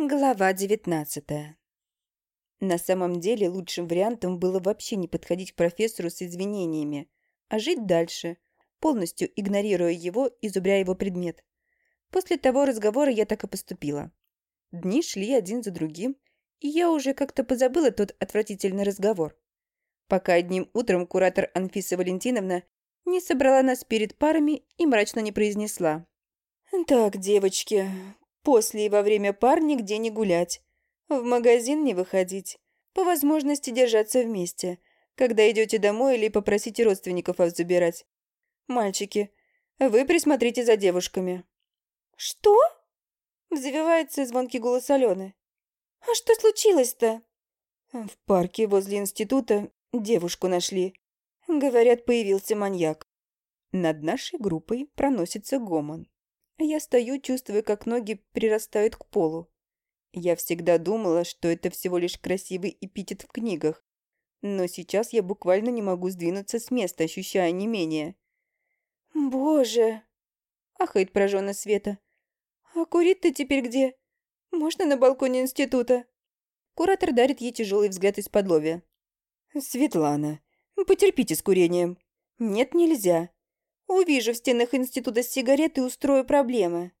Глава девятнадцатая. На самом деле лучшим вариантом было вообще не подходить к профессору с извинениями, а жить дальше, полностью игнорируя его и зубря его предмет. После того разговора я так и поступила. Дни шли один за другим, и я уже как-то позабыла тот отвратительный разговор. Пока одним утром куратор Анфиса Валентиновна не собрала нас перед парами и мрачно не произнесла. «Так, девочки, После и во время пар нигде не гулять. В магазин не выходить. По возможности держаться вместе. Когда идете домой или попросите родственников вас забирать. Мальчики, вы присмотрите за девушками. «Что?» Взвивается звонкий голос Алены. «А что случилось-то?» В парке возле института девушку нашли. Говорят, появился маньяк. Над нашей группой проносится гомон. Я стою, чувствуя, как ноги прирастают к полу. Я всегда думала, что это всего лишь красивый эпитет в книгах. Но сейчас я буквально не могу сдвинуться с места, ощущая не менее. «Боже!» — ахает пораженно Света. «А курить ты теперь где? Можно на балконе института?» Куратор дарит ей тяжелый взгляд из-под лобья. «Светлана, потерпите с курением. Нет, нельзя. Увижу в стенах института сигареты и устрою проблемы.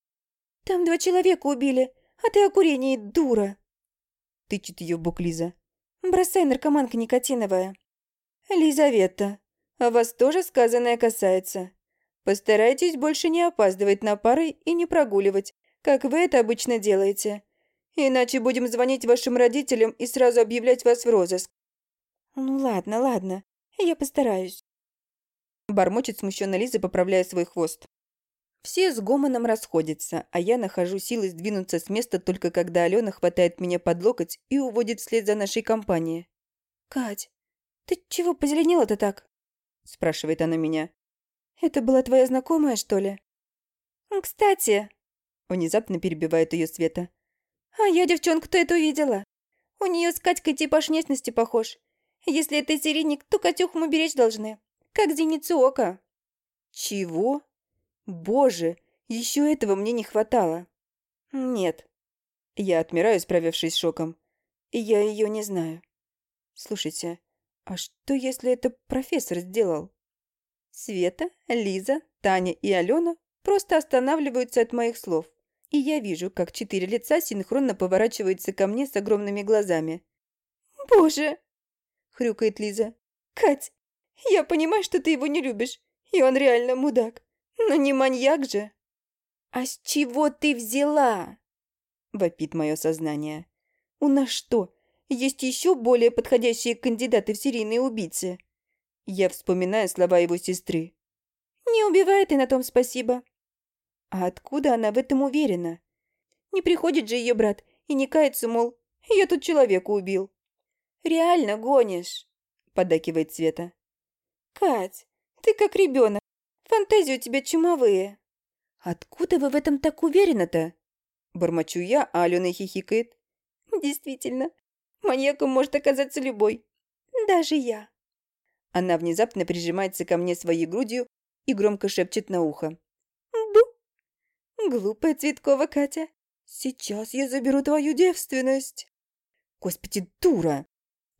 Там два человека убили, а ты о курении, дура. Тычет ее в бок Лиза. Бросай, наркоманка никотиновая. Лизавета, а вас тоже сказанное касается. Постарайтесь больше не опаздывать на пары и не прогуливать, как вы это обычно делаете. Иначе будем звонить вашим родителям и сразу объявлять вас в розыск. Ну ладно, ладно, я постараюсь. Бормочет смущенно Лиза, поправляя свой хвост. Все с гомоном расходятся, а я нахожу силы сдвинуться с места только когда Алена хватает меня под локоть и уводит вслед за нашей компанией. «Кать, ты чего позеленела-то так?» спрашивает она меня. «Это была твоя знакомая, что ли?» «Кстати...» Внезапно перебивает ее Света. «А я девчонку-то эту видела. У нее с Катькой типаж внешности похож. Если это серийник, то Катюху мы беречь должны как зеницу ока». «Чего? Боже, еще этого мне не хватало». «Нет». Я отмираю, справившись с шоком. Я ее не знаю. Слушайте, а что, если это профессор сделал? Света, Лиза, Таня и Алена просто останавливаются от моих слов. И я вижу, как четыре лица синхронно поворачиваются ко мне с огромными глазами. «Боже!» — хрюкает Лиза. «Кать, я понимаю, что ты его не любишь, и он реально мудак. Но не маньяк же. А с чего ты взяла? Вопит мое сознание. У нас что, есть еще более подходящие кандидаты в серийные убийцы? Я вспоминаю слова его сестры. Не убивай ты на том спасибо. А откуда она в этом уверена? Не приходит же ее брат и не кается, мол, я тут человека убил. Реально гонишь, подакивает Света. «Кать, ты как ребенок. Фантазии у тебя чумовые». «Откуда вы в этом так уверены-то?» Бормочу я, а Алена хихикает. «Действительно, маньяком может оказаться любой. Даже я». Она внезапно прижимается ко мне своей грудью и громко шепчет на ухо. «Бу! Глупая Цветкова Катя, сейчас я заберу твою девственность». «Господи, дура!»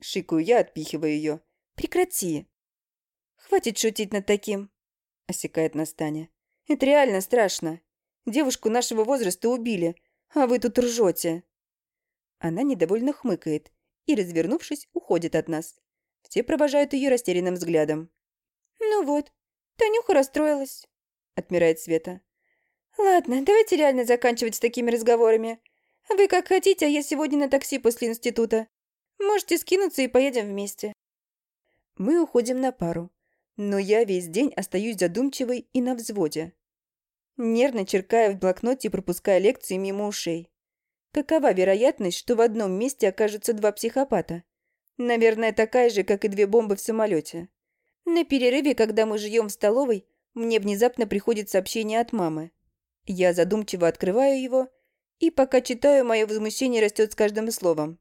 Шикаю я, отпихивая ее. «Прекрати!» «Хватит шутить над таким», — осекает Настаня. «Это реально страшно. Девушку нашего возраста убили, а вы тут ржете». Она недовольно хмыкает и, развернувшись, уходит от нас. Все провожают ее растерянным взглядом. «Ну вот, Танюха расстроилась», — отмирает Света. «Ладно, давайте реально заканчивать с такими разговорами. Вы как хотите, а я сегодня на такси после института. Можете скинуться и поедем вместе». Мы уходим на пару но я весь день остаюсь задумчивой и на взводе. Нервно черкая в блокноте и пропуская лекции мимо ушей. Какова вероятность, что в одном месте окажутся два психопата? Наверное, такая же, как и две бомбы в самолете. На перерыве, когда мы живем в столовой, мне внезапно приходит сообщение от мамы. Я задумчиво открываю его, и пока читаю, мое возмущение растет с каждым словом.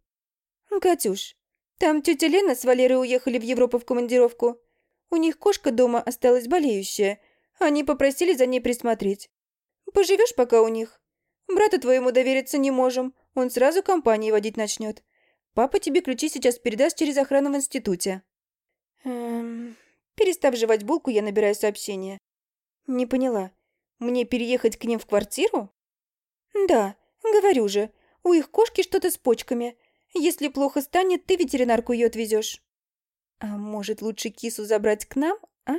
«Катюш, там тетя Лена с Валерой уехали в Европу в командировку. У них кошка дома осталась болеющая. Они попросили за ней присмотреть. Поживешь пока у них? Брата твоему довериться не можем. Он сразу компании водить начнет. Папа тебе ключи сейчас передаст через охрану в институте. Эм... Перестав жевать булку, я набираю сообщение. Не поняла. Мне переехать к ним в квартиру? Да, говорю же. У их кошки что-то с почками. Если плохо станет, ты ветеринарку ее отвезешь. А может, лучше кису забрать к нам, а?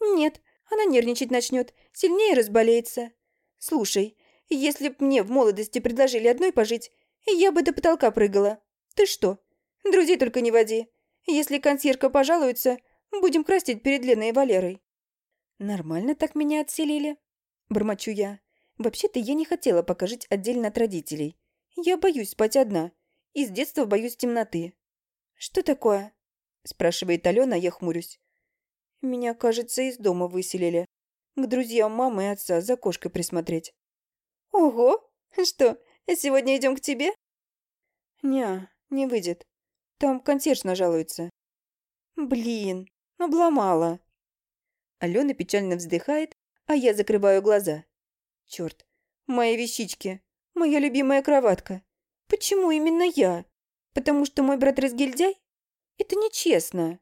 Нет, она нервничать начнет, сильнее разболеется. Слушай, если б мне в молодости предложили одной пожить, я бы до потолка прыгала. Ты что? Друзей только не води. Если консьержка пожалуется, будем крастить перед Леной и Валерой. Нормально так меня отселили. Бормочу я. Вообще-то я не хотела пока жить отдельно от родителей. Я боюсь спать одна. И с детства боюсь темноты. Что такое? Спрашивает Алена, я хмурюсь. Меня, кажется, из дома выселили. К друзьям мамы и отца за кошкой присмотреть. Ого! Что, сегодня идем к тебе? Не, не выйдет. Там консьерж нажалуется. Блин, обломала. Алена печально вздыхает, а я закрываю глаза. Черт, мои вещички, моя любимая кроватка. Почему именно я? Потому что мой брат разгильдяй? Это нечестно.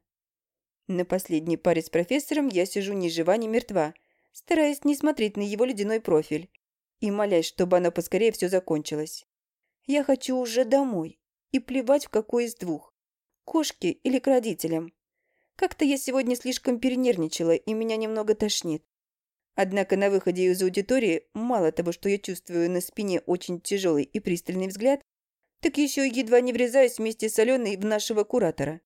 На последней паре с профессором я сижу ни жива, ни мертва, стараясь не смотреть на его ледяной профиль и молясь, чтобы оно поскорее все закончилось. Я хочу уже домой и плевать в какой из двух – кошке или к родителям. Как-то я сегодня слишком перенервничала, и меня немного тошнит. Однако на выходе из аудитории мало того, что я чувствую на спине очень тяжелый и пристальный взгляд, так еще едва не врезаюсь вместе с Аленой в нашего куратора.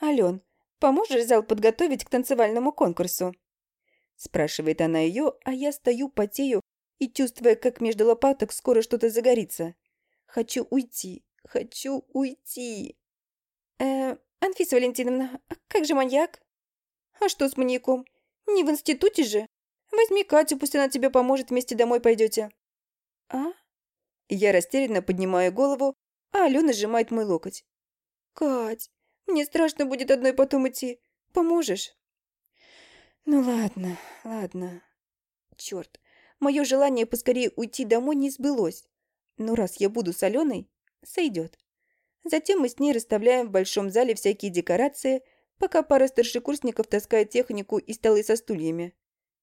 «Ален, поможешь зал подготовить к танцевальному конкурсу?» Спрашивает она ее, а я стою, потею и чувствуя, как между лопаток скоро что-то загорится. Хочу уйти, хочу уйти. Э, Анфиса Валентиновна, а как же маньяк? А что с маньяком? Не в институте же? Возьми Катю, пусть она тебе поможет, вместе домой пойдете. А? Я растерянно поднимаю голову, а Алена сжимает мой локоть. Кать, мне страшно будет одной потом идти. Поможешь? Ну ладно, ладно. Черт, мое желание поскорее уйти домой не сбылось. Но раз я буду с Аленой, сойдет. Затем мы с ней расставляем в большом зале всякие декорации, пока пара старшекурсников таскает технику и столы со стульями.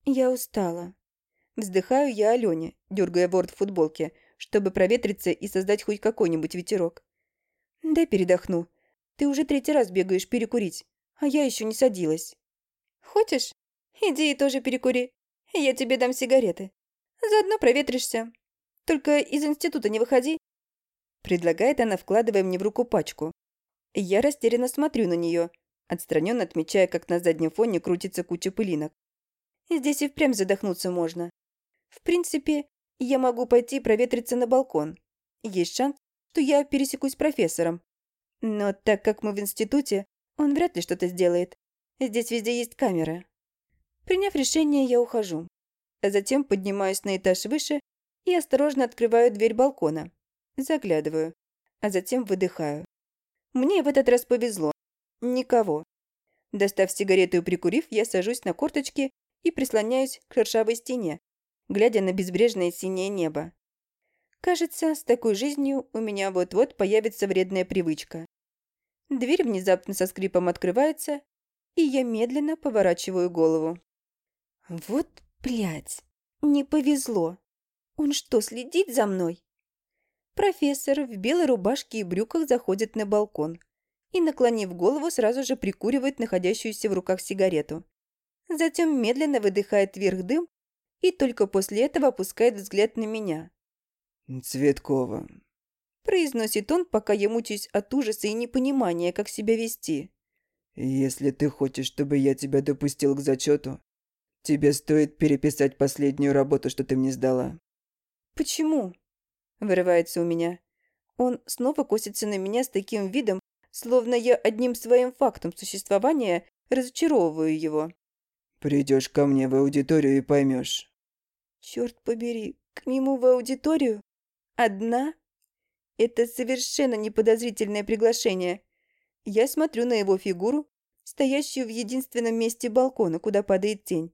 Я устала. Вздыхаю я Алене, дергая ворот в футболке, чтобы проветриться и создать хоть какой-нибудь ветерок. Дай передохну. Ты уже третий раз бегаешь перекурить, а я еще не садилась. Хочешь? Иди и тоже перекури. Я тебе дам сигареты. Заодно проветришься. Только из института не выходи. Предлагает она, вкладывая мне в руку пачку. Я растерянно смотрю на нее, отстраненно отмечая, как на заднем фоне крутится куча пылинок. Здесь и впрямь задохнуться можно. В принципе, я могу пойти проветриться на балкон. Есть шанс, что я пересекусь с профессором. Но так как мы в институте, он вряд ли что-то сделает. Здесь везде есть камеры. Приняв решение, я ухожу. Затем поднимаюсь на этаж выше и осторожно открываю дверь балкона. Заглядываю, а затем выдыхаю. Мне в этот раз повезло. Никого. Достав сигарету и прикурив, я сажусь на корточки и прислоняюсь к шершавой стене, глядя на безбрежное синее небо. Кажется, с такой жизнью у меня вот-вот появится вредная привычка. Дверь внезапно со скрипом открывается, и я медленно поворачиваю голову. Вот, блядь, не повезло. Он что, следит за мной? Профессор в белой рубашке и брюках заходит на балкон и, наклонив голову, сразу же прикуривает находящуюся в руках сигарету. Затем медленно выдыхает вверх дым и только после этого опускает взгляд на меня. «Цветкова», – произносит он, пока я мучаюсь от ужаса и непонимания, как себя вести. «Если ты хочешь, чтобы я тебя допустил к зачету, тебе стоит переписать последнюю работу, что ты мне сдала». «Почему?» – вырывается у меня. Он снова косится на меня с таким видом, словно я одним своим фактом существования разочаровываю его. Придешь ко мне в аудиторию и поймешь. Черт побери, к нему в аудиторию? Одна? Это совершенно неподозрительное приглашение. Я смотрю на его фигуру, стоящую в единственном месте балкона, куда падает тень.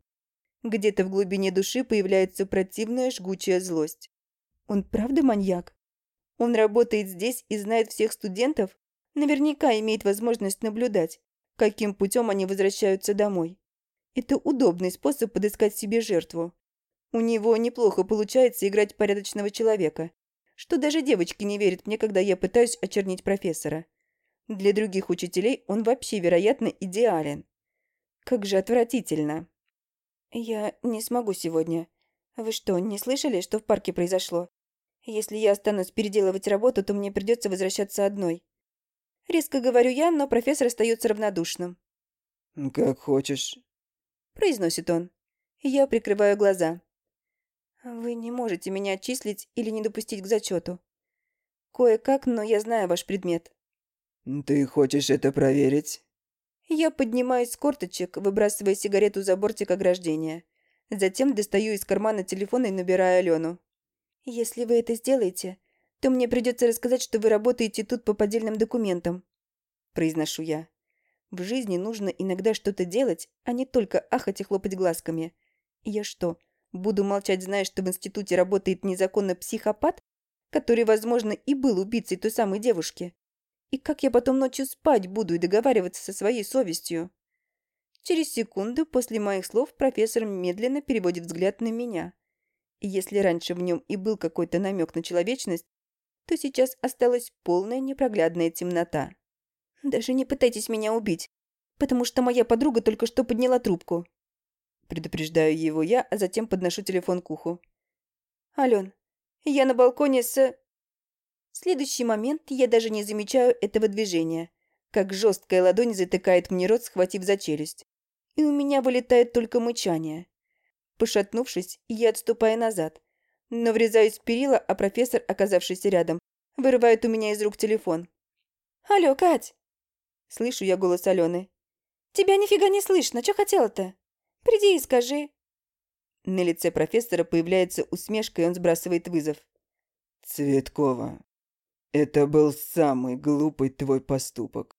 Где-то в глубине души появляется противная жгучая злость. Он правда маньяк? Он работает здесь и знает всех студентов, наверняка имеет возможность наблюдать, каким путем они возвращаются домой. Это удобный способ подыскать себе жертву. У него неплохо получается играть порядочного человека, что даже девочки не верят мне, когда я пытаюсь очернить профессора. Для других учителей он вообще, вероятно, идеален. Как же отвратительно. Я не смогу сегодня. Вы что, не слышали, что в парке произошло? Если я останусь переделывать работу, то мне придется возвращаться одной. Резко говорю я, но профессор остается равнодушным. «Как хочешь», — произносит он. Я прикрываю глаза. Вы не можете меня отчислить или не допустить к зачету. Кое-как, но я знаю ваш предмет. «Ты хочешь это проверить?» Я поднимаюсь с корточек, выбрасывая сигарету за бортик ограждения. Затем достаю из кармана телефон и набираю Алену. «Если вы это сделаете, то мне придется рассказать, что вы работаете тут по поддельным документам», – произношу я. В жизни нужно иногда что-то делать, а не только ахать и хлопать глазками. Я что, буду молчать, зная, что в институте работает незаконно психопат, который, возможно, и был убийцей той самой девушки? И как я потом ночью спать буду и договариваться со своей совестью? Через секунду после моих слов профессор медленно переводит взгляд на меня. И если раньше в нем и был какой-то намек на человечность, то сейчас осталась полная непроглядная темнота. «Даже не пытайтесь меня убить, потому что моя подруга только что подняла трубку». Предупреждаю его я, а затем подношу телефон к уху. «Ален, я на балконе с...» В следующий момент я даже не замечаю этого движения, как жесткая ладонь затыкает мне рот, схватив за челюсть и у меня вылетает только мычание. Пошатнувшись, я отступаю назад, но врезаюсь в перила, а профессор, оказавшийся рядом, вырывает у меня из рук телефон. «Алло, Кать!» Слышу я голос Алены. «Тебя нифига не слышно, что хотела-то? Приди и скажи». На лице профессора появляется усмешка, и он сбрасывает вызов. «Цветкова, это был самый глупый твой поступок.